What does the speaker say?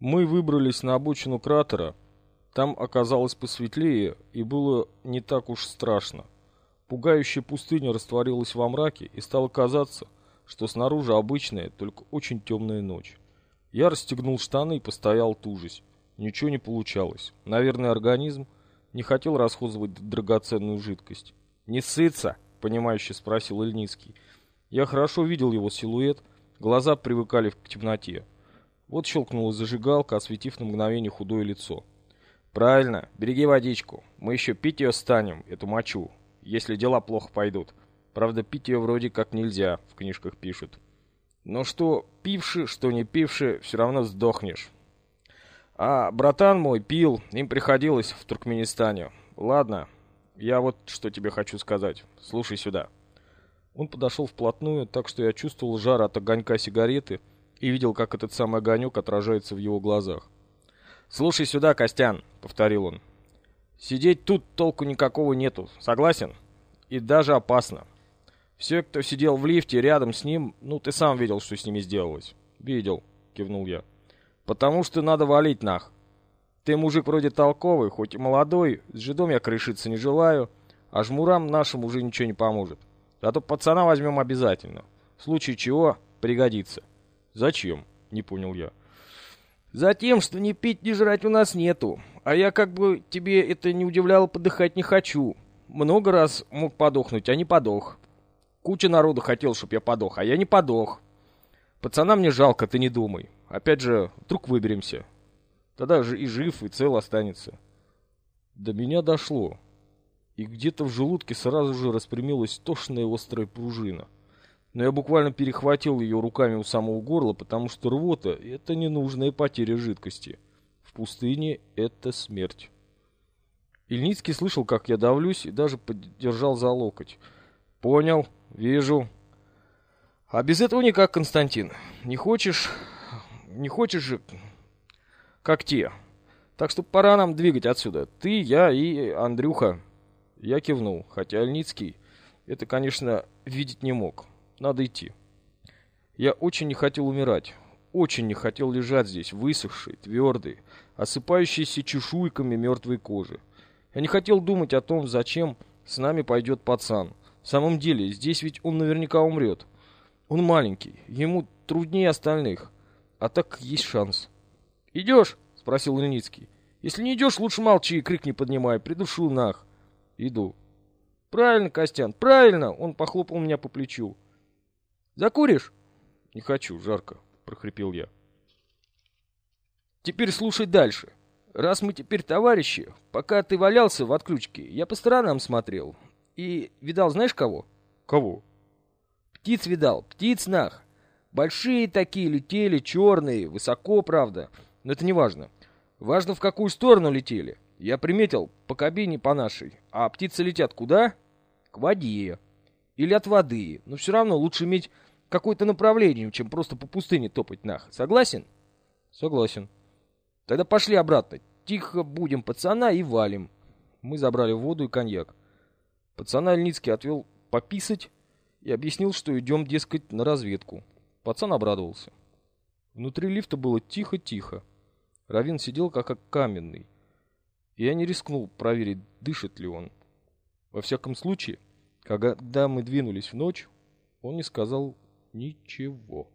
Мы выбрались на обочину кратера. Там оказалось посветлее и было не так уж страшно. Пугающая пустыня растворилась во мраке и стало казаться, что снаружи обычная, только очень темная ночь. Я расстегнул штаны и постоял тужись. Ничего не получалось. Наверное, организм не хотел расходовать драгоценную жидкость. «Не сыться?» — понимающе спросил Ильницкий. Я хорошо видел его силуэт, глаза привыкали к темноте. Вот щелкнула зажигалка, осветив на мгновение худое лицо. «Правильно, береги водичку. Мы еще пить ее станем, эту мочу, если дела плохо пойдут. Правда, пить ее вроде как нельзя, в книжках пишут. Но что пивши, что не пивши, все равно сдохнешь. А братан мой пил, им приходилось в Туркменистане. Ладно, я вот что тебе хочу сказать. Слушай сюда». Он подошел вплотную, так что я чувствовал жар от огонька сигареты и видел, как этот самый огонек отражается в его глазах. «Слушай сюда, Костян», — повторил он. «Сидеть тут толку никакого нету, согласен? И даже опасно. Все, кто сидел в лифте рядом с ним, ну, ты сам видел, что с ними сделалось». «Видел», — кивнул я. «Потому что надо валить нах. Ты мужик вроде толковый, хоть и молодой, с жидом я крышиться не желаю, а жмурам нашим уже ничего не поможет. Зато пацана возьмем обязательно. В случае чего пригодится. Зачем? Не понял я. Затем, что ни пить, ни жрать у нас нету. А я как бы тебе это не удивляло, подыхать не хочу. Много раз мог подохнуть, а не подох. Куча народу хотел, чтоб я подох, а я не подох. Пацана мне жалко, ты не думай. Опять же, вдруг выберемся. Тогда же и жив, и цел останется. До меня дошло и где-то в желудке сразу же распрямилась тошная острая пружина. Но я буквально перехватил ее руками у самого горла, потому что рвота — это ненужная потеря жидкости. В пустыне это смерть. Ильницкий слышал, как я давлюсь, и даже поддержал за локоть. «Понял, вижу. А без этого никак, Константин. Не хочешь... не хочешь же... как те. Так что пора нам двигать отсюда. Ты, я и Андрюха». Я кивнул, хотя Альницкий это, конечно, видеть не мог. Надо идти. Я очень не хотел умирать. Очень не хотел лежать здесь, высохший, твердый, осыпающийся чешуйками мертвой кожи. Я не хотел думать о том, зачем с нами пойдет пацан. В самом деле, здесь ведь он наверняка умрет. Он маленький, ему труднее остальных. А так есть шанс. «Идешь?» — спросил Леницкий. «Если не идешь, лучше молчи и крик не поднимай, придушу нах». Иду. Правильно, Костян, правильно! Он похлопал меня по плечу. Закуришь? Не хочу, жарко, прохрипел я. Теперь слушай дальше. Раз мы теперь товарищи, пока ты валялся в отключке, я по сторонам смотрел. И видал знаешь кого? Кого? Птиц видал, птиц нах. Большие такие летели, черные, высоко, правда. Но это не важно. Важно, в какую сторону летели. Я приметил по кабине по нашей. А птицы летят куда? К воде. Или от воды. Но все равно лучше иметь какое-то направление, чем просто по пустыне топать нах. Согласен? Согласен. Тогда пошли обратно. Тихо будем пацана и валим. Мы забрали воду и коньяк. Пацана Ильницкий отвел пописать и объяснил, что идем, дескать, на разведку. Пацан обрадовался. Внутри лифта было тихо-тихо. Равин сидел как каменный. Я не рискнул проверить, дышит ли он. Во всяком случае, когда мы двинулись в ночь, он не сказал ничего.